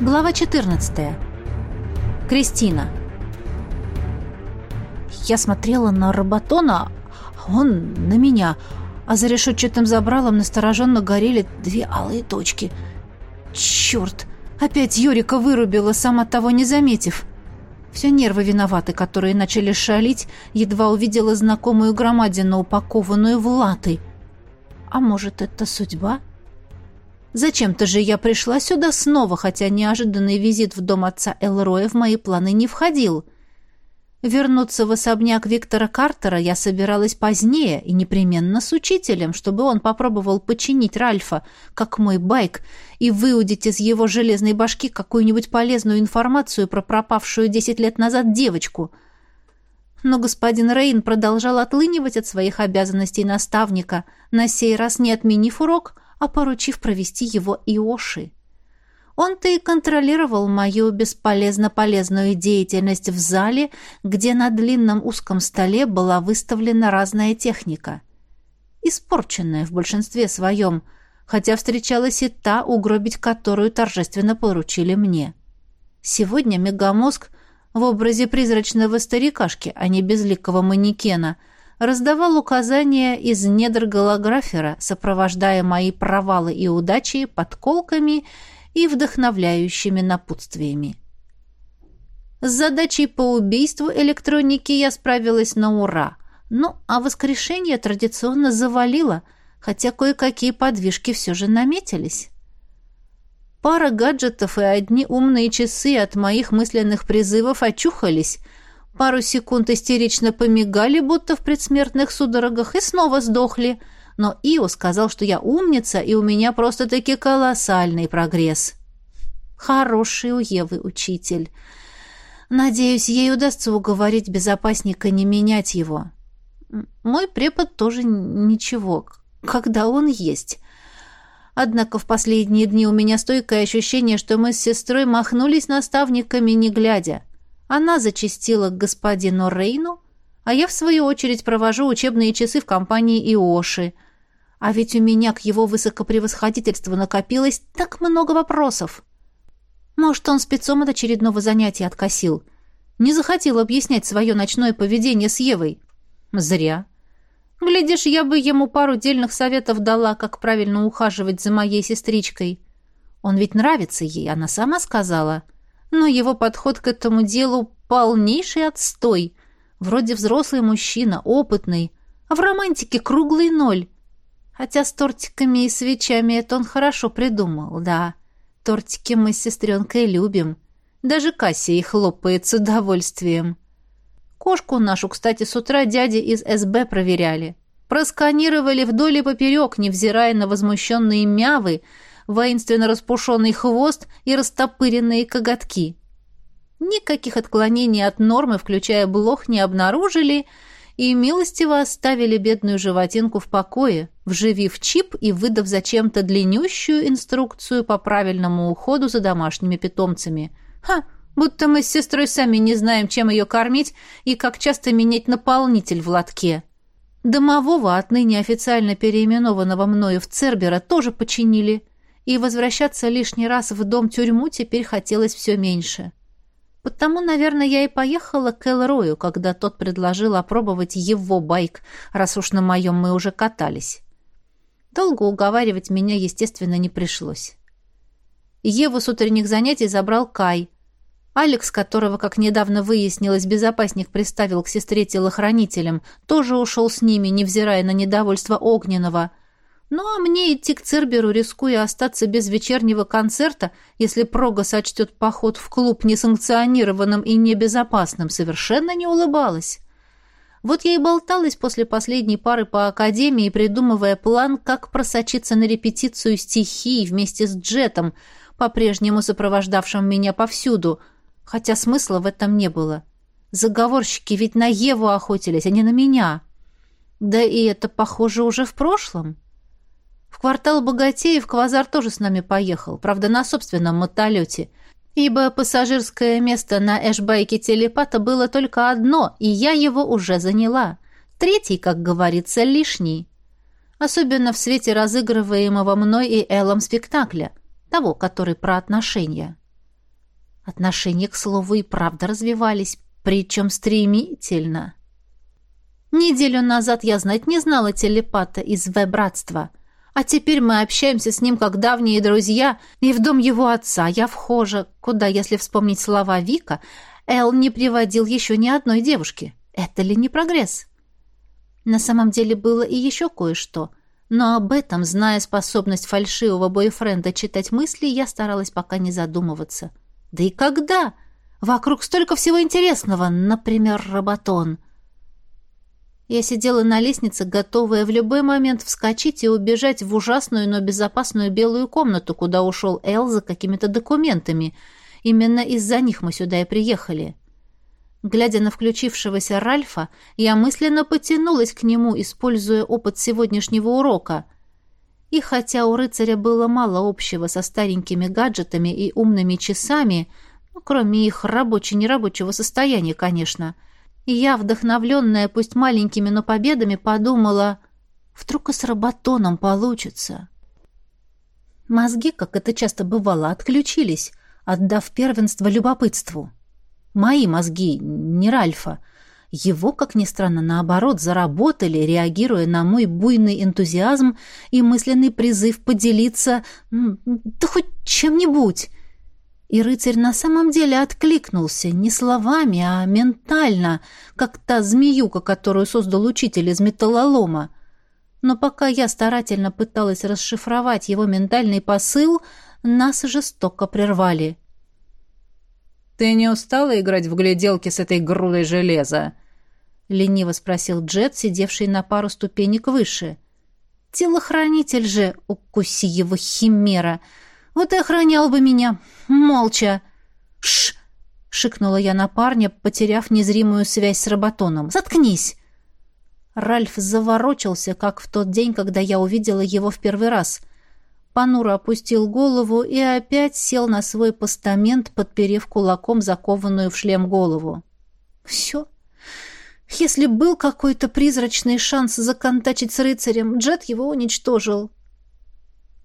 Глава 14. Кристина. Я смотрела на Роботона, а он на меня, а за решетчатым забралом настороженно горели две алые точки. Черт! Опять Юрика вырубила, сама того не заметив. Все нервы виноваты, которые начали шалить, едва увидела знакомую громадину, упакованную в латы. А может, это судьба? — Зачем-то же я пришла сюда снова, хотя неожиданный визит в дом отца Элроя в мои планы не входил. Вернуться в особняк Виктора Картера я собиралась позднее и непременно с учителем, чтобы он попробовал починить Ральфа, как мой байк, и выудить из его железной башки какую-нибудь полезную информацию про пропавшую десять лет назад девочку. Но господин Рейн продолжал отлынивать от своих обязанностей наставника, на сей раз не отменив урок, а поручив провести его Иоши. Он-то и контролировал мою бесполезно-полезную деятельность в зале, где на длинном узком столе была выставлена разная техника. Испорченная в большинстве своем, хотя встречалась и та, угробить которую торжественно поручили мне. Сегодня мегамозг в образе призрачного старикашки, а не безликого манекена — раздавал указания из недр голографера, сопровождая мои провалы и удачи подколками и вдохновляющими напутствиями. С задачей по убийству электроники я справилась на ура. Ну, а воскрешение традиционно завалило, хотя кое-какие подвижки все же наметились. Пара гаджетов и одни умные часы от моих мысленных призывов очухались — Пару секунд истерично помигали, будто в предсмертных судорогах, и снова сдохли. Но Ио сказал, что я умница, и у меня просто-таки колоссальный прогресс. Хороший у Евы учитель. Надеюсь, ей удастся уговорить безопасника не менять его. Мой препод тоже ничего, когда он есть. Однако в последние дни у меня стойкое ощущение, что мы с сестрой махнулись наставниками, не глядя. Она зачастила к господину Рейну, а я, в свою очередь, провожу учебные часы в компании Иоши. А ведь у меня к его высокопревосходительству накопилось так много вопросов. Может, он спецом от очередного занятия откосил. Не захотел объяснять свое ночное поведение с Евой. Зря. Глядишь, я бы ему пару дельных советов дала, как правильно ухаживать за моей сестричкой. Он ведь нравится ей, она сама сказала. — но его подход к этому делу полнейший отстой. Вроде взрослый мужчина, опытный, а в романтике круглый ноль. Хотя с тортиками и свечами это он хорошо придумал, да. Тортики мы с сестренкой любим. Даже Кассия их хлопает с удовольствием. Кошку нашу, кстати, с утра дяди из СБ проверяли. Просканировали вдоль и поперек, невзирая на возмущенные мявы, воинственно распушенный хвост и растопыренные коготки. Никаких отклонений от нормы, включая блох, не обнаружили и милостиво оставили бедную животинку в покое, вживив чип и выдав зачем-то длиннющую инструкцию по правильному уходу за домашними питомцами. Ха! Будто мы с сестрой сами не знаем, чем ее кормить и как часто менять наполнитель в лотке. Домового, отныне официально переименованного мною в Цербера, тоже починили – и возвращаться лишний раз в дом-тюрьму теперь хотелось все меньше. Потому, наверное, я и поехала к Элрою, когда тот предложил опробовать его байк, раз уж на моем мы уже катались. Долго уговаривать меня, естественно, не пришлось. Еву с утренних занятий забрал Кай. Алекс, которого, как недавно выяснилось, безопасник приставил к сестре телохранителям, тоже ушел с ними, невзирая на недовольство Огненного — ну, а мне идти к Церберу, рискуя остаться без вечернего концерта, если Прога сочтет поход в клуб несанкционированным и небезопасным, совершенно не улыбалась. Вот я и болталась после последней пары по академии, придумывая план, как просочиться на репетицию стихии вместе с Джетом, по-прежнему сопровождавшим меня повсюду, хотя смысла в этом не было. Заговорщики ведь на Еву охотились, а не на меня. Да и это, похоже, уже в прошлом. В квартал богатеев Квазар тоже с нами поехал, правда, на собственном мотолете, ибо пассажирское место на эшбайке телепата было только одно, и я его уже заняла. Третий, как говорится, лишний. Особенно в свете разыгрываемого мной и Эллом спектакля, того, который про отношения. Отношения, к слову, и правда развивались, причем стремительно. Неделю назад я знать не знала телепата из В-братства, а теперь мы общаемся с ним как давние друзья, и в дом его отца я вхожа, куда, если вспомнить слова Вика, Эл не приводил еще ни одной девушки. Это ли не прогресс? На самом деле было и еще кое-что — но об этом, зная способность фальшивого бойфренда читать мысли, я старалась пока не задумываться. Да и когда? Вокруг столько всего интересного, например, роботон. Я сидела на лестнице, готовая в любой момент вскочить и убежать в ужасную, но безопасную белую комнату, куда ушел Эл за какими-то документами. Именно из-за них мы сюда и приехали. Глядя на включившегося Ральфа, я мысленно потянулась к нему, используя опыт сегодняшнего урока. И хотя у рыцаря было мало общего со старенькими гаджетами и умными часами, ну, кроме их рабоче-нерабочего состояния, конечно, я, вдохновленная пусть маленькими, но победами, подумала, вдруг и с роботоном получится. Мозги, как это часто бывало, отключились, отдав первенство любопытству. Мои мозги, не Ральфа. Его, как ни странно, наоборот, заработали, реагируя на мой буйный энтузиазм и мысленный призыв поделиться, да хоть чем-нибудь. И рыцарь на самом деле откликнулся не словами, а ментально, как та змеюка, которую создал учитель из металлолома. Но пока я старательно пыталась расшифровать его ментальный посыл, нас жестоко прервали — «Ты не устала играть в гляделки с этой грудой железа?» — лениво спросил Джет, сидевший на пару ступенек выше. «Телохранитель же, укуси его химера! Вот и охранял бы меня! Молча!» «Ш!» — шикнула я на парня, потеряв незримую связь с Роботоном. «Заткнись!» Ральф заворочился, как в тот день, когда я увидела его в первый раз — Панура опустил голову и опять сел на свой постамент, подперев кулаком закованную в шлем голову. «Все. Если был какой-то призрачный шанс законтачить с рыцарем, Джет его уничтожил».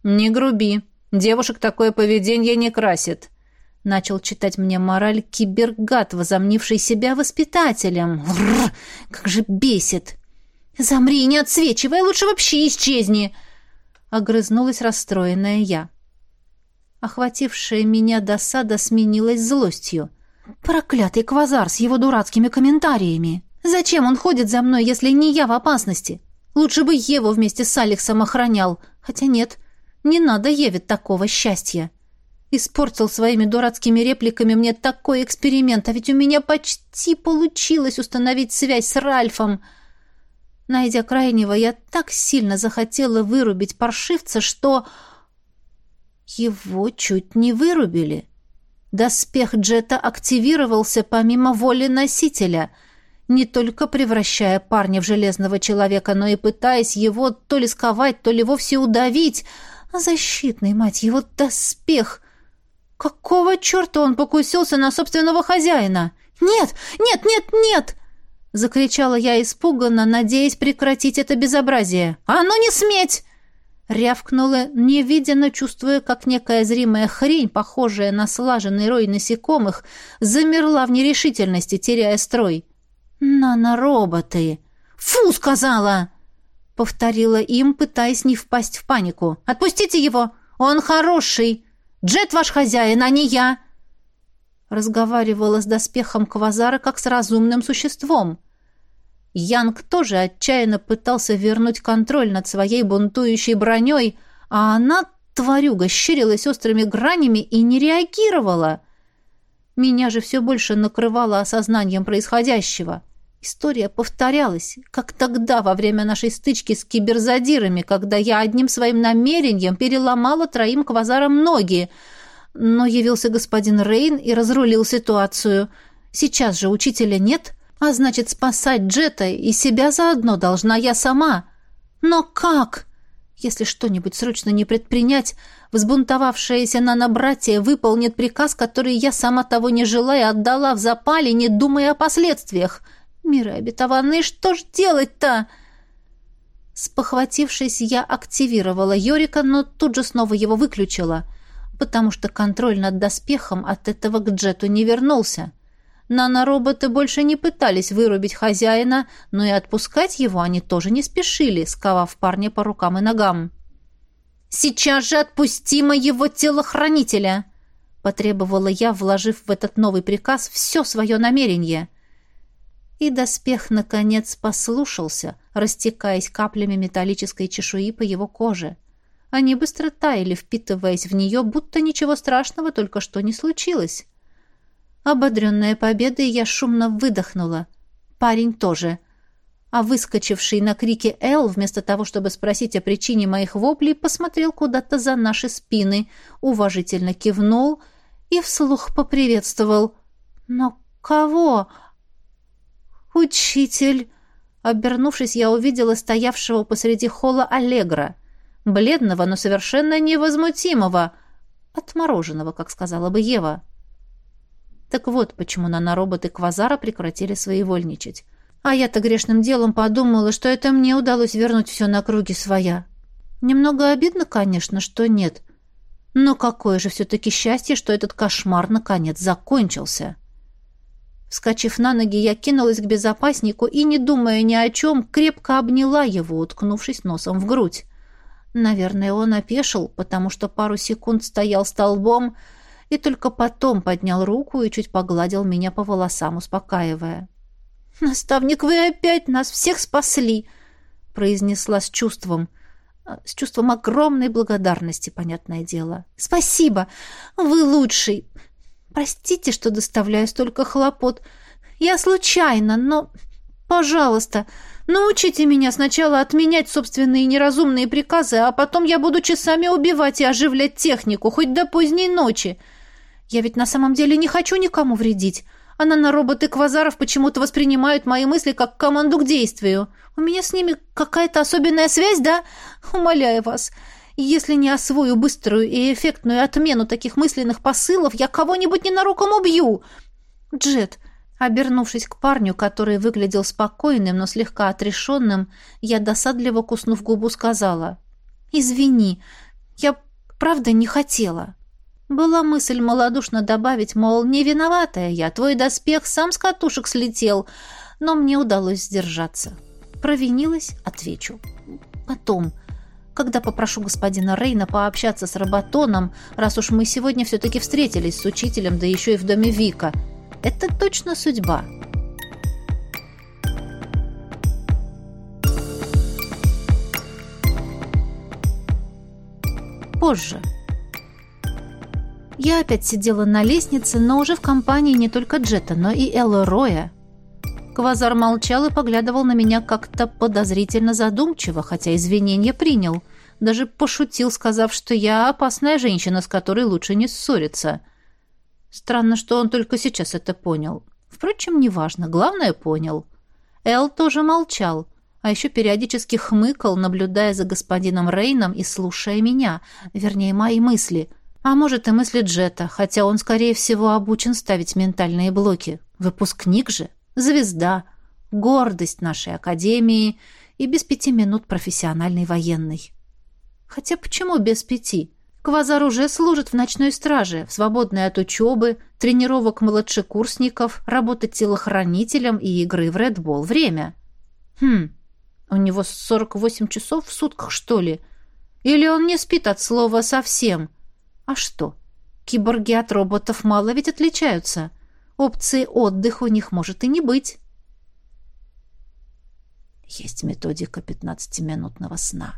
«Не груби. Девушек такое поведение не красит», — начал читать мне мораль кибергат, возомнивший себя воспитателем. Рррр, как же бесит! «Замри, не отсвечивай, лучше вообще исчезни!» огрызнулась расстроенная я. Охватившая меня досада сменилась злостью. Проклятый квазар с его дурацкими комментариями. Зачем он ходит за мной, если не я в опасности? Лучше бы Еву вместе с Алексом охранял. Хотя нет, не надо Еве такого счастья. Испортил своими дурацкими репликами мне такой эксперимент, а ведь у меня почти получилось установить связь с Ральфом — Найдя крайнего, я так сильно захотела вырубить паршивца, что... Его чуть не вырубили. Доспех Джета активировался помимо воли носителя, не только превращая парня в железного человека, но и пытаясь его то ли сковать, то ли вовсе удавить. Защитный, мать его, доспех! Какого черта он покусился на собственного хозяина? «Нет! Нет! Нет! Нет!» — закричала я испуганно, надеясь прекратить это безобразие. «А ну не сметь!» Рявкнула, невиденно чувствуя, как некая зримая хрень, похожая на слаженный рой насекомых, замерла в нерешительности, теряя строй. «Нанороботы!» «Фу!» — сказала! — повторила им, пытаясь не впасть в панику. «Отпустите его! Он хороший! Джет ваш хозяин, а не я!» разговаривала с доспехом Квазара как с разумным существом. Янг тоже отчаянно пытался вернуть контроль над своей бунтующей броней, а она, тварюга, щерилась острыми гранями и не реагировала. Меня же все больше накрывало осознанием происходящего. История повторялась, как тогда, во время нашей стычки с киберзадирами, когда я одним своим намерением переломала троим квазарам ноги, но явился господин Рейн и разрулил ситуацию. Сейчас же учителя нет, а значит, спасать Джета и себя заодно должна я сама. Но как? Если что-нибудь срочно не предпринять, взбунтовавшаяся нано-братья выполнит приказ, который я сама того не желая отдала в запале, не думая о последствиях. Миры обетованные, что ж делать-то?» Спохватившись, я активировала Йорика, но тут же снова его выключила — потому что контроль над доспехом от этого к Джету не вернулся. Нанороботы больше не пытались вырубить хозяина, но и отпускать его они тоже не спешили, сковав парня по рукам и ногам. «Сейчас же отпусти моего телохранителя!» — потребовала я, вложив в этот новый приказ все свое намерение. И доспех, наконец, послушался, растекаясь каплями металлической чешуи по его коже. Они быстро таяли, впитываясь в нее, будто ничего страшного только что не случилось. Ободренная победой, я шумно выдохнула. Парень тоже. А выскочивший на крики Эл, вместо того, чтобы спросить о причине моих воплей, посмотрел куда-то за наши спины, уважительно кивнул и вслух поприветствовал. «Но кого?» «Учитель!» Обернувшись, я увидела стоявшего посреди холла Аллегра. Бледного, но совершенно невозмутимого. Отмороженного, как сказала бы Ева. Так вот, почему нанороботы Квазара прекратили своевольничать. А я-то грешным делом подумала, что это мне удалось вернуть все на круги своя. Немного обидно, конечно, что нет. Но какое же все-таки счастье, что этот кошмар наконец закончился. Вскочив на ноги, я кинулась к безопаснику и, не думая ни о чем, крепко обняла его, уткнувшись носом в грудь. Наверное, он опешил, потому что пару секунд стоял столбом, и только потом поднял руку и чуть погладил меня по волосам, успокаивая. «Наставник, вы опять нас всех спасли!» произнесла с чувством, а, с чувством огромной благодарности, понятное дело. «Спасибо! Вы лучший! Простите, что доставляю столько хлопот. Я случайно, но... Пожалуйста, научите меня сначала отменять собственные неразумные приказы, а потом я буду часами убивать и оживлять технику, хоть до поздней ночи. Я ведь на самом деле не хочу никому вредить. А нанороботы Квазаров почему-то воспринимают мои мысли как команду к действию. У меня с ними какая-то особенная связь, да? Умоляю вас. Если не освою быструю и эффектную отмену таких мысленных посылов, я кого-нибудь ненароком убью. Джет, обернувшись к парню, который выглядел спокойным, но слегка отрешенным, я досадливо куснув губу сказала. «Извини, я правда не хотела». Была мысль малодушно добавить, мол, не виноватая я, твой доспех сам с катушек слетел, но мне удалось сдержаться. Провинилась, отвечу. Потом, когда попрошу господина Рейна пообщаться с Роботоном, раз уж мы сегодня все-таки встретились с учителем, да еще и в доме Вика. Это точно судьба. Позже. Я опять сидела на лестнице, но уже в компании не только Джета, но и Элла Роя. Квазар молчал и поглядывал на меня как-то подозрительно задумчиво, хотя извинения принял. Даже пошутил, сказав, что я опасная женщина, с которой лучше не ссориться. Странно, что он только сейчас это понял. Впрочем, неважно, главное понял. Эл тоже молчал, а еще периодически хмыкал, наблюдая за господином Рейном и слушая меня, вернее, мои мысли — а может и мысли Джета, хотя он, скорее всего, обучен ставить ментальные блоки. Выпускник же, звезда, гордость нашей академии и без пяти минут профессиональный военный. Хотя почему без пяти? Квазар уже служит в ночной страже, в свободное от учебы, тренировок младшекурсников, работы телохранителем и игры в Редбол время. Хм, у него 48 часов в сутках, что ли? Или он не спит от слова совсем – а что? Киборги от роботов мало ведь отличаются. Опции отдыха у них может и не быть. Есть методика пятнадцатиминутного сна.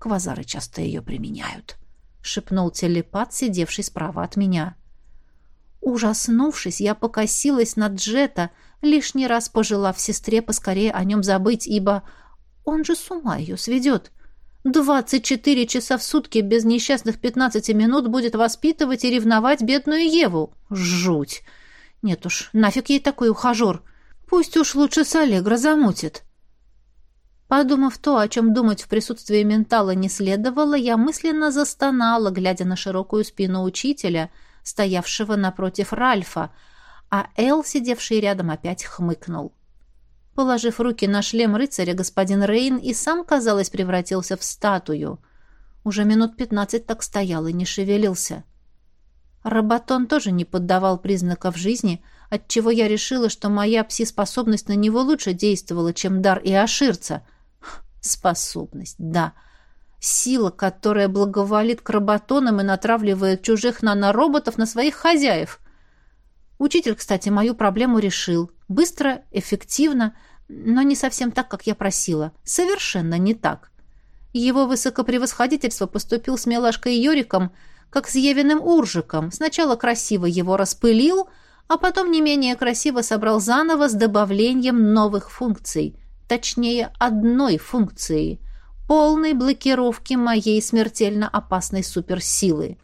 Квазары часто ее применяют, — шепнул телепат, сидевший справа от меня. Ужаснувшись, я покосилась на Джета, лишний раз пожелав сестре поскорее о нем забыть, ибо он же с ума ее сведет. Двадцать четыре часа в сутки без несчастных пятнадцати минут будет воспитывать и ревновать бедную Еву. Жуть! Нет уж, нафиг ей такой ухажер. Пусть уж лучше с Аллегро замутит. Подумав то, о чем думать в присутствии ментала не следовало, я мысленно застонала, глядя на широкую спину учителя, стоявшего напротив Ральфа, а Эл, сидевший рядом, опять хмыкнул. Положив руки на шлем рыцаря, господин Рейн и сам, казалось, превратился в статую. Уже минут пятнадцать так стоял и не шевелился. Роботон тоже не поддавал признаков жизни, отчего я решила, что моя пси-способность на него лучше действовала, чем дар и оширца. Способность, да. Сила, которая благоволит к роботонам и натравливает чужих нанороботов на своих хозяев. Учитель, кстати, мою проблему решил. Быстро, эффективно, но не совсем так, как я просила. Совершенно не так. Его высокопревосходительство поступил с милашкой Йориком – как с Евиным Уржиком. Сначала красиво его распылил, а потом не менее красиво собрал заново с добавлением новых функций. Точнее, одной функции – полной блокировки моей смертельно опасной суперсилы.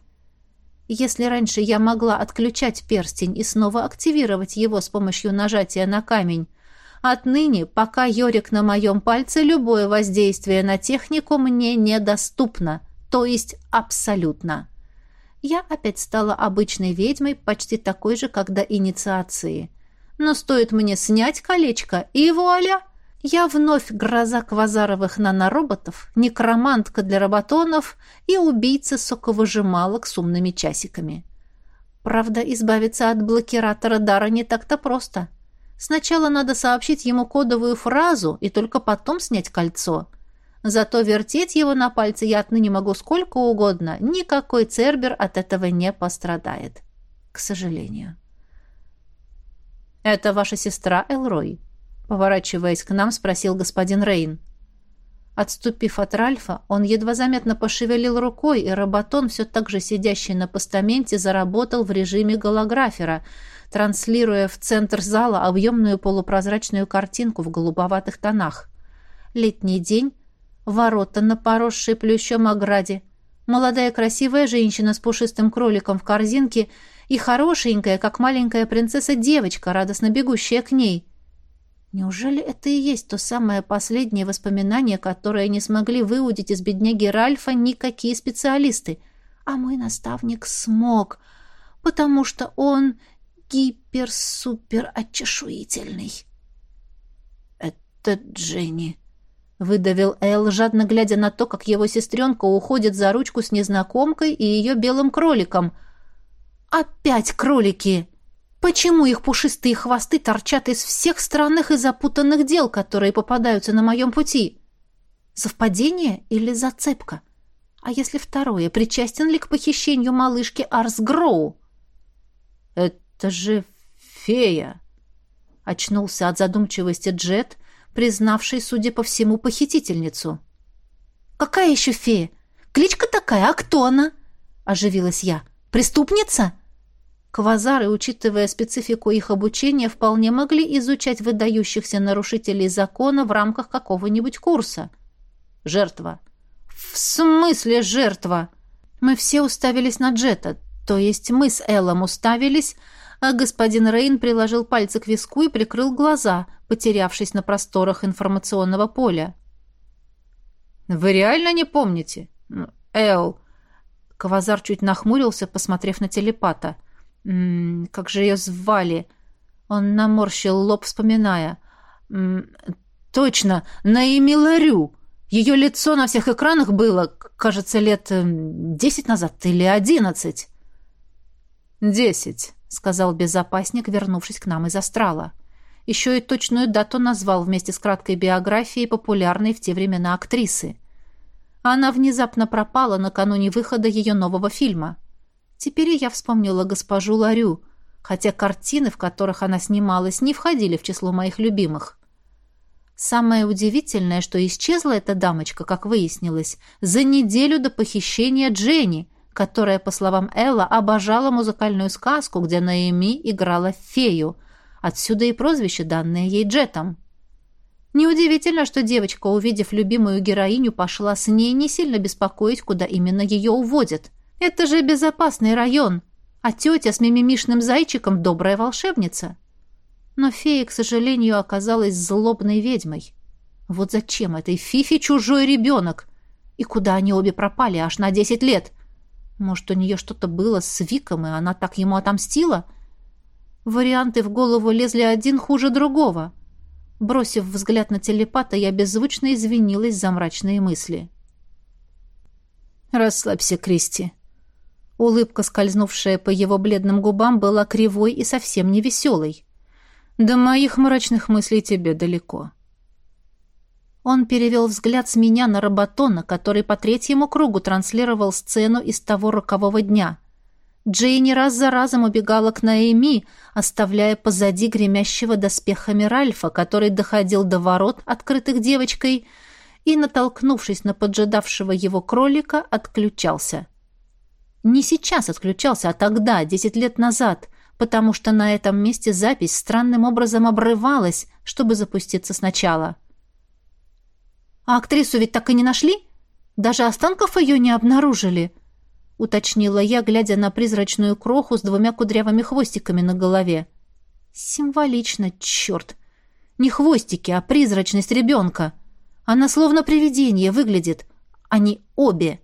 Если раньше я могла отключать перстень и снова активировать его с помощью нажатия на камень, отныне, пока Йорик на моем пальце, любое воздействие на технику мне недоступно, то есть абсолютно я опять стала обычной ведьмой, почти такой же, как до инициации. Но стоит мне снять колечко, и вуаля! Я вновь гроза квазаровых нанороботов, некромантка для роботонов и убийца соковыжималок с умными часиками. Правда, избавиться от блокиратора дара не так-то просто. Сначала надо сообщить ему кодовую фразу и только потом снять кольцо — Зато вертеть его на пальце я отныне могу сколько угодно. Никакой цербер от этого не пострадает. К сожалению. «Это ваша сестра Элрой?» Поворачиваясь к нам, спросил господин Рейн. Отступив от Ральфа, он едва заметно пошевелил рукой, и Роботон, все так же сидящий на постаменте, заработал в режиме голографера, транслируя в центр зала объемную полупрозрачную картинку в голубоватых тонах. Летний день, ворота на поросшей плющом ограде, молодая красивая женщина с пушистым кроликом в корзинке и хорошенькая, как маленькая принцесса девочка, радостно бегущая к ней. Неужели это и есть то самое последнее воспоминание, которое не смогли выудить из бедняги Ральфа никакие специалисты? А мой наставник смог, потому что он гипер-супер отчешуительный. «Это Дженни», Выдавил Эл, жадно глядя на то, как его сестренка уходит за ручку с незнакомкой и ее белым кроликом. «Опять кролики! Почему их пушистые хвосты торчат из всех странных и запутанных дел, которые попадаются на моем пути? Совпадение или зацепка? А если второе, причастен ли к похищению малышки Арс Гроу?» «Это же фея!» Очнулся от задумчивости Джет — признавший, судя по всему, похитительницу. «Какая еще фея? Кличка такая, а кто она?» — оживилась я. «Преступница?» Квазары, учитывая специфику их обучения, вполне могли изучать выдающихся нарушителей закона в рамках какого-нибудь курса. «Жертва». «В смысле жертва?» Мы все уставились на Джета, то есть мы с Эллом уставились, а господин Рейн приложил пальцы к виску и прикрыл глаза, потерявшись на просторах информационного поля. «Вы реально не помните?» «Эл...» Квазар чуть нахмурился, посмотрев на телепата. «М «Как же ее звали?» Он наморщил лоб, вспоминая. «М -м, «Точно, Наими Ларю!» Ее лицо на всех экранах было, кажется, лет десять назад или одиннадцать. «Десять», сказал безопасник, вернувшись к нам из астрала. Еще и точную дату назвал вместе с краткой биографией популярной в те времена актрисы. Она внезапно пропала накануне выхода ее нового фильма. Теперь я вспомнила госпожу Ларю, хотя картины, в которых она снималась, не входили в число моих любимых. Самое удивительное, что исчезла эта дамочка, как выяснилось, за неделю до похищения Дженни, которая, по словам Элла, обожала музыкальную сказку, где Наэми играла фею. Отсюда и прозвище, данное ей Джетом. Неудивительно, что девочка, увидев любимую героиню, пошла с ней не сильно беспокоить, куда именно ее уводят. Это же безопасный район, а тетя с мимимишным зайчиком — добрая волшебница. Но фея, к сожалению, оказалась злобной ведьмой. Вот зачем этой Фифи чужой ребенок? И куда они обе пропали аж на десять лет — может, у нее что-то было с Виком, и она так ему отомстила? Варианты в голову лезли один хуже другого. Бросив взгляд на телепата, я беззвучно извинилась за мрачные мысли. «Расслабься, Кристи». Улыбка, скользнувшая по его бледным губам, была кривой и совсем не веселой. «До моих мрачных мыслей тебе далеко». Он перевел взгляд с меня на Роботона, который по третьему кругу транслировал сцену из того рокового дня. Джейни раз за разом убегала к Наэми, оставляя позади гремящего доспехами Ральфа, который доходил до ворот, открытых девочкой, и, натолкнувшись на поджидавшего его кролика, отключался. Не сейчас отключался, а тогда, десять лет назад, потому что на этом месте запись странным образом обрывалась, чтобы запуститься сначала. «А актрису ведь так и не нашли? Даже останков ее не обнаружили?» — уточнила я, глядя на призрачную кроху с двумя кудрявыми хвостиками на голове. «Символично, черт! Не хвостики, а призрачность ребенка. Она словно привидение выглядит. Они обе».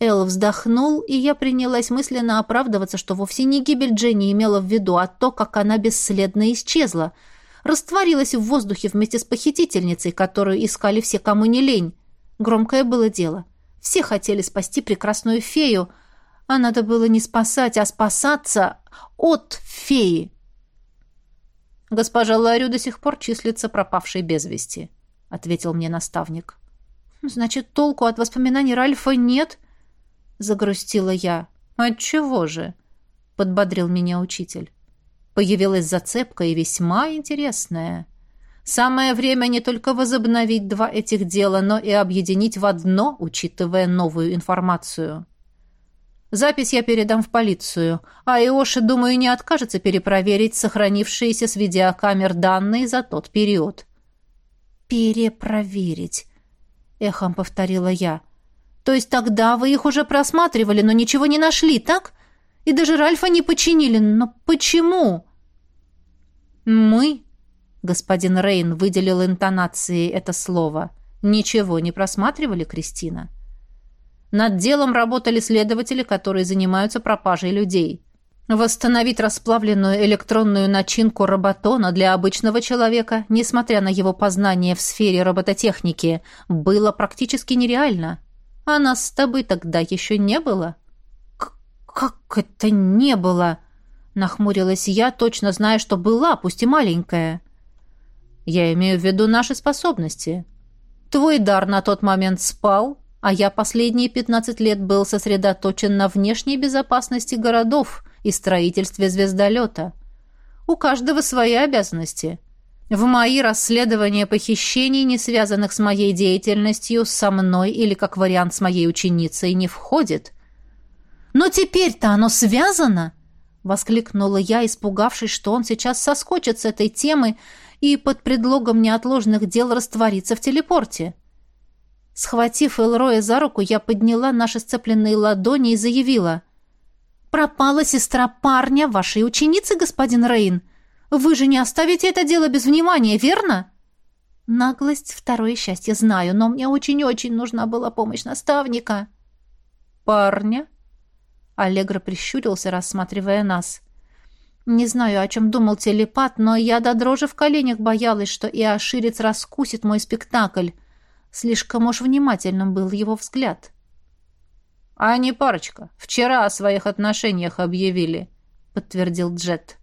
Эл вздохнул, и я принялась мысленно оправдываться, что вовсе не гибель Дженни имела в виду, а то, как она бесследно исчезла — растворилась в воздухе вместе с похитительницей, которую искали все, кому не лень. Громкое было дело. Все хотели спасти прекрасную фею, а надо было не спасать, а спасаться от феи. «Госпожа Ларю до сих пор числится пропавшей без вести», — ответил мне наставник. «Значит, толку от воспоминаний Ральфа нет?» — загрустила я. «Отчего же?» — подбодрил меня учитель. Появилась зацепка и весьма интересная. Самое время не только возобновить два этих дела, но и объединить в одно, учитывая новую информацию. Запись я передам в полицию, а Иоши, думаю, не откажется перепроверить сохранившиеся с видеокамер данные за тот период. «Перепроверить», — эхом повторила я. «То есть тогда вы их уже просматривали, но ничего не нашли, так? И даже Ральфа не починили. Но почему?» «Мы?» — господин Рейн выделил интонацией это слово. «Ничего не просматривали, Кристина?» Над делом работали следователи, которые занимаются пропажей людей. Восстановить расплавленную электронную начинку роботона для обычного человека, несмотря на его познание в сфере робототехники, было практически нереально. А нас с тобой тогда еще не было. «Как это не было?» Нахмурилась я, точно зная, что была, пусть и маленькая. Я имею в виду наши способности. Твой дар на тот момент спал, а я последние пятнадцать лет был сосредоточен на внешней безопасности городов и строительстве звездолета. У каждого свои обязанности. В мои расследования похищений, не связанных с моей деятельностью, со мной или как вариант с моей ученицей, не входит. Но теперь-то оно связано, Воскликнула я, испугавшись, что он сейчас соскочит с этой темы и под предлогом неотложных дел растворится в телепорте. Схватив Элроя за руку, я подняла наши сцепленные ладони и заявила. «Пропала сестра парня вашей ученицы, господин Рейн. Вы же не оставите это дело без внимания, верно?» Наглость — второе счастье, знаю, но мне очень-очень нужна была помощь наставника. «Парня?» Аллегра прищурился, рассматривая нас. Не знаю, о чем думал телепат, но я до дрожи в коленях боялась, что и Аширец раскусит мой спектакль. Слишком уж внимательным был его взгляд. «А не парочка. Вчера о своих отношениях объявили», — подтвердил Джет.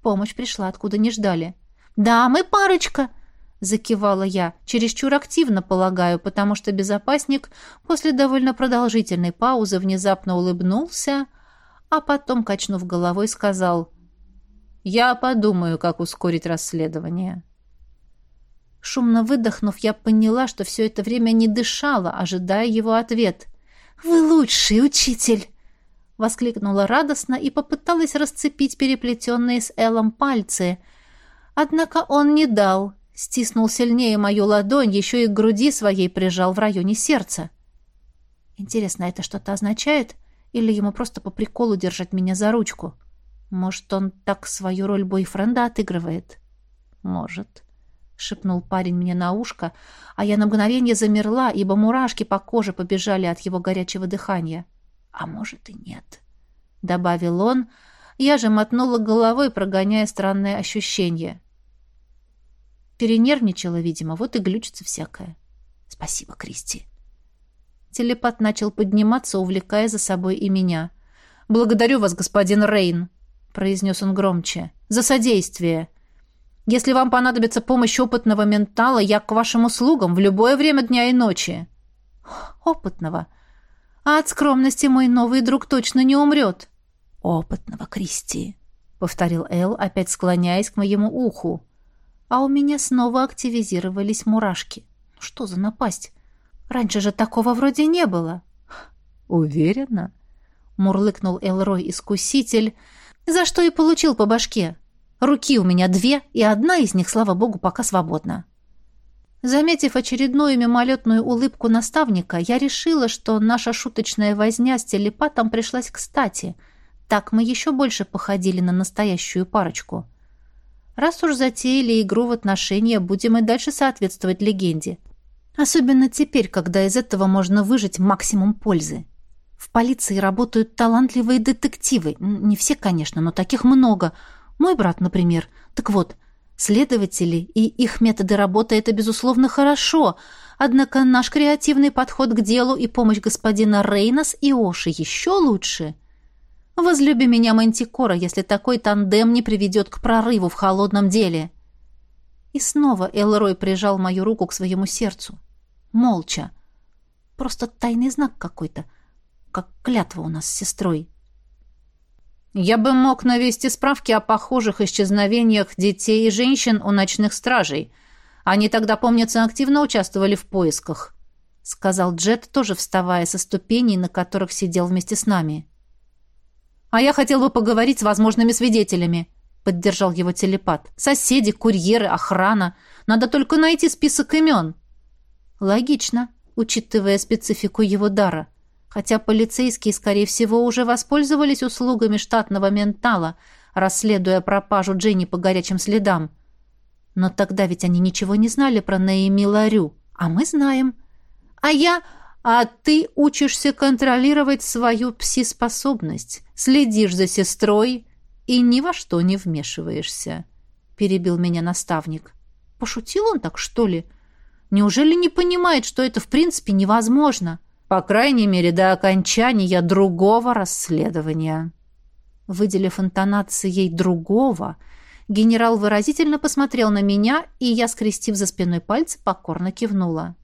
Помощь пришла, откуда не ждали. «Да, мы парочка», — закивала я, чересчур активно, полагаю, потому что безопасник после довольно продолжительной паузы внезапно улыбнулся, а потом, качнув головой, сказал «Я подумаю, как ускорить расследование». Шумно выдохнув, я поняла, что все это время не дышала, ожидая его ответ. «Вы лучший учитель!» — воскликнула радостно и попыталась расцепить переплетенные с Эллом пальцы. Однако он не дал — Стиснул сильнее мою ладонь, еще и к груди своей прижал в районе сердца. Интересно, это что-то означает? Или ему просто по приколу держать меня за ручку? Может, он так свою роль бойфренда отыгрывает? Может. — шепнул парень мне на ушко, а я на мгновение замерла, ибо мурашки по коже побежали от его горячего дыхания. «А может и нет», — добавил он. Я же мотнула головой, прогоняя странное ощущение. Перенервничала, видимо, вот и глючится всякое. Спасибо, Кристи. Телепат начал подниматься, увлекая за собой и меня. «Благодарю вас, господин Рейн», — произнес он громче, — «за содействие. Если вам понадобится помощь опытного ментала, я к вашим услугам в любое время дня и ночи». «Опытного? А от скромности мой новый друг точно не умрет». «Опытного, Кристи», — повторил Эл, опять склоняясь к моему уху. А у меня снова активизировались мурашки. Что за напасть? Раньше же такого вроде не было. Уверена? Мурлыкнул Элрой-искуситель, за что и получил по башке. Руки у меня две, и одна из них, слава богу, пока свободна. Заметив очередную мимолетную улыбку наставника, я решила, что наша шуточная возня с телепатом пришлась кстати. Так мы еще больше походили на настоящую парочку. Раз уж затеяли игру в отношения, будем и дальше соответствовать легенде. Особенно теперь, когда из этого можно выжать максимум пользы. В полиции работают талантливые детективы. Не все, конечно, но таких много. Мой брат, например. Так вот, следователи и их методы работы — это, безусловно, хорошо. Однако наш креативный подход к делу и помощь господина Рейнос и Оши еще лучше. Возлюби меня, Мантикора, если такой тандем не приведет к прорыву в холодном деле. И снова Элрой прижал мою руку к своему сердцу молча. Просто тайный знак какой-то, как клятва у нас с сестрой. Я бы мог навести справки о похожих исчезновениях детей и женщин у ночных стражей. Они тогда, помнится, активно участвовали в поисках, сказал Джет, тоже вставая со ступеней, на которых сидел вместе с нами. А я хотел бы поговорить с возможными свидетелями, поддержал его телепат. Соседи, курьеры, охрана. Надо только найти список имен. Логично, учитывая специфику его дара. Хотя полицейские, скорее всего, уже воспользовались услугами штатного ментала, расследуя пропажу Дженни по горячим следам. Но тогда ведь они ничего не знали про Наэми Ларю, а мы знаем. А я... А ты учишься контролировать свою пси-способность, следишь за сестрой и ни во что не вмешиваешься», — перебил меня наставник. «Пошутил он так, что ли?» Неужели не понимает, что это в принципе невозможно? По крайней мере, до окончания другого расследования. Выделив интонацией другого, генерал выразительно посмотрел на меня, и я, скрестив за спиной пальцы, покорно кивнула.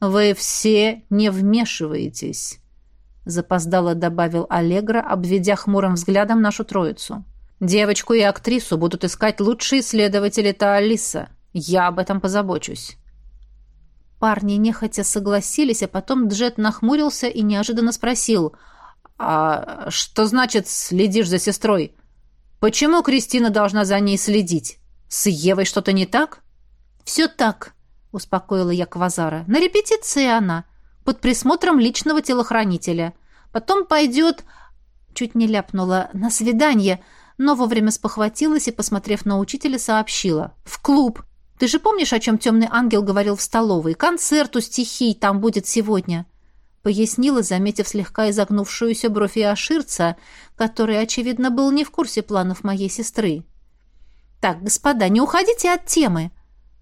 «Вы все не вмешиваетесь», — запоздало добавил Аллегра, обведя хмурым взглядом нашу троицу. «Девочку и актрису будут искать лучшие следователи Таалиса. Я об этом позабочусь». Парни нехотя согласились, а потом Джет нахмурился и неожиданно спросил. «А что значит «следишь за сестрой»? Почему Кристина должна за ней следить? С Евой что-то не так?» «Все так», — успокоила я Квазара. «На репетиции она, под присмотром личного телохранителя. Потом пойдет...» Чуть не ляпнула «на свидание», но вовремя спохватилась и, посмотрев на учителя, сообщила. «В клуб. Ты же помнишь, о чем темный ангел говорил в столовой? Концерт у стихий там будет сегодня. Пояснила, заметив слегка изогнувшуюся бровь Иоширца, который, очевидно, был не в курсе планов моей сестры. «Так, господа, не уходите от темы!»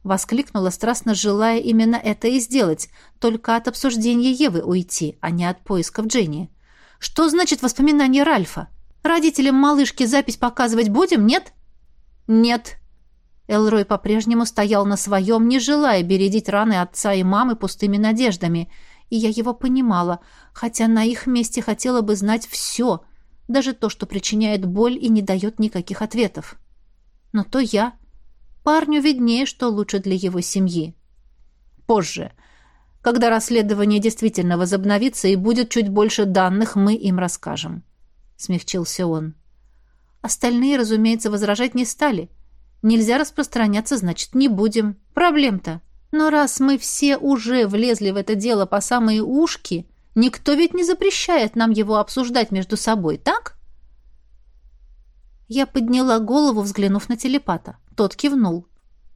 Воскликнула, страстно желая именно это и сделать, только от обсуждения Евы уйти, а не от поисков Дженни. «Что значит воспоминание Ральфа? Родителям малышки запись показывать будем, нет?» «Нет», Элрой по-прежнему стоял на своем, не желая бередить раны отца и мамы пустыми надеждами. И я его понимала, хотя на их месте хотела бы знать все, даже то, что причиняет боль и не дает никаких ответов. Но то я. Парню виднее, что лучше для его семьи. Позже, когда расследование действительно возобновится и будет чуть больше данных, мы им расскажем. Смягчился он. Остальные, разумеется, возражать не стали — Нельзя распространяться, значит, не будем. Проблем-то. Но раз мы все уже влезли в это дело по самые ушки, никто ведь не запрещает нам его обсуждать между собой, так? Я подняла голову, взглянув на телепата. Тот кивнул.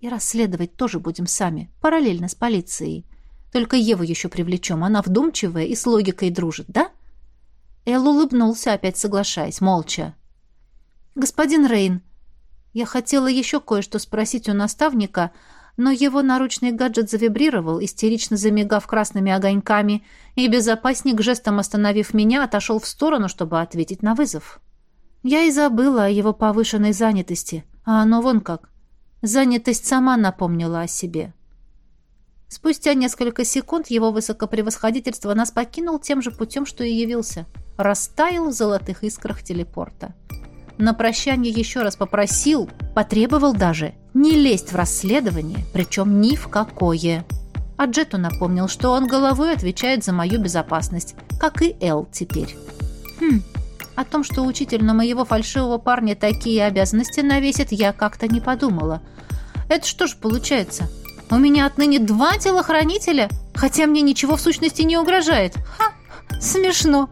И расследовать тоже будем сами, параллельно с полицией. Только Еву еще привлечем, она вдумчивая и с логикой дружит, да? Эл улыбнулся, опять соглашаясь, молча. «Господин Рейн, я хотела еще кое-что спросить у наставника, но его наручный гаджет завибрировал, истерично замигав красными огоньками, и безопасник, жестом остановив меня, отошел в сторону, чтобы ответить на вызов. Я и забыла о его повышенной занятости, а оно вон как. Занятость сама напомнила о себе. Спустя несколько секунд его высокопревосходительство нас покинул тем же путем, что и явился. Растаял в золотых искрах телепорта. На прощание еще раз попросил, потребовал даже, не лезть в расследование, причем ни в какое. А Джету напомнил, что он головой отвечает за мою безопасность, как и Эл теперь. О том, что учитель на моего фальшивого парня такие обязанности навесит, я как-то не подумала. Это что ж получается? У меня отныне два телохранителя, хотя мне ничего в сущности не угрожает. Ха, смешно.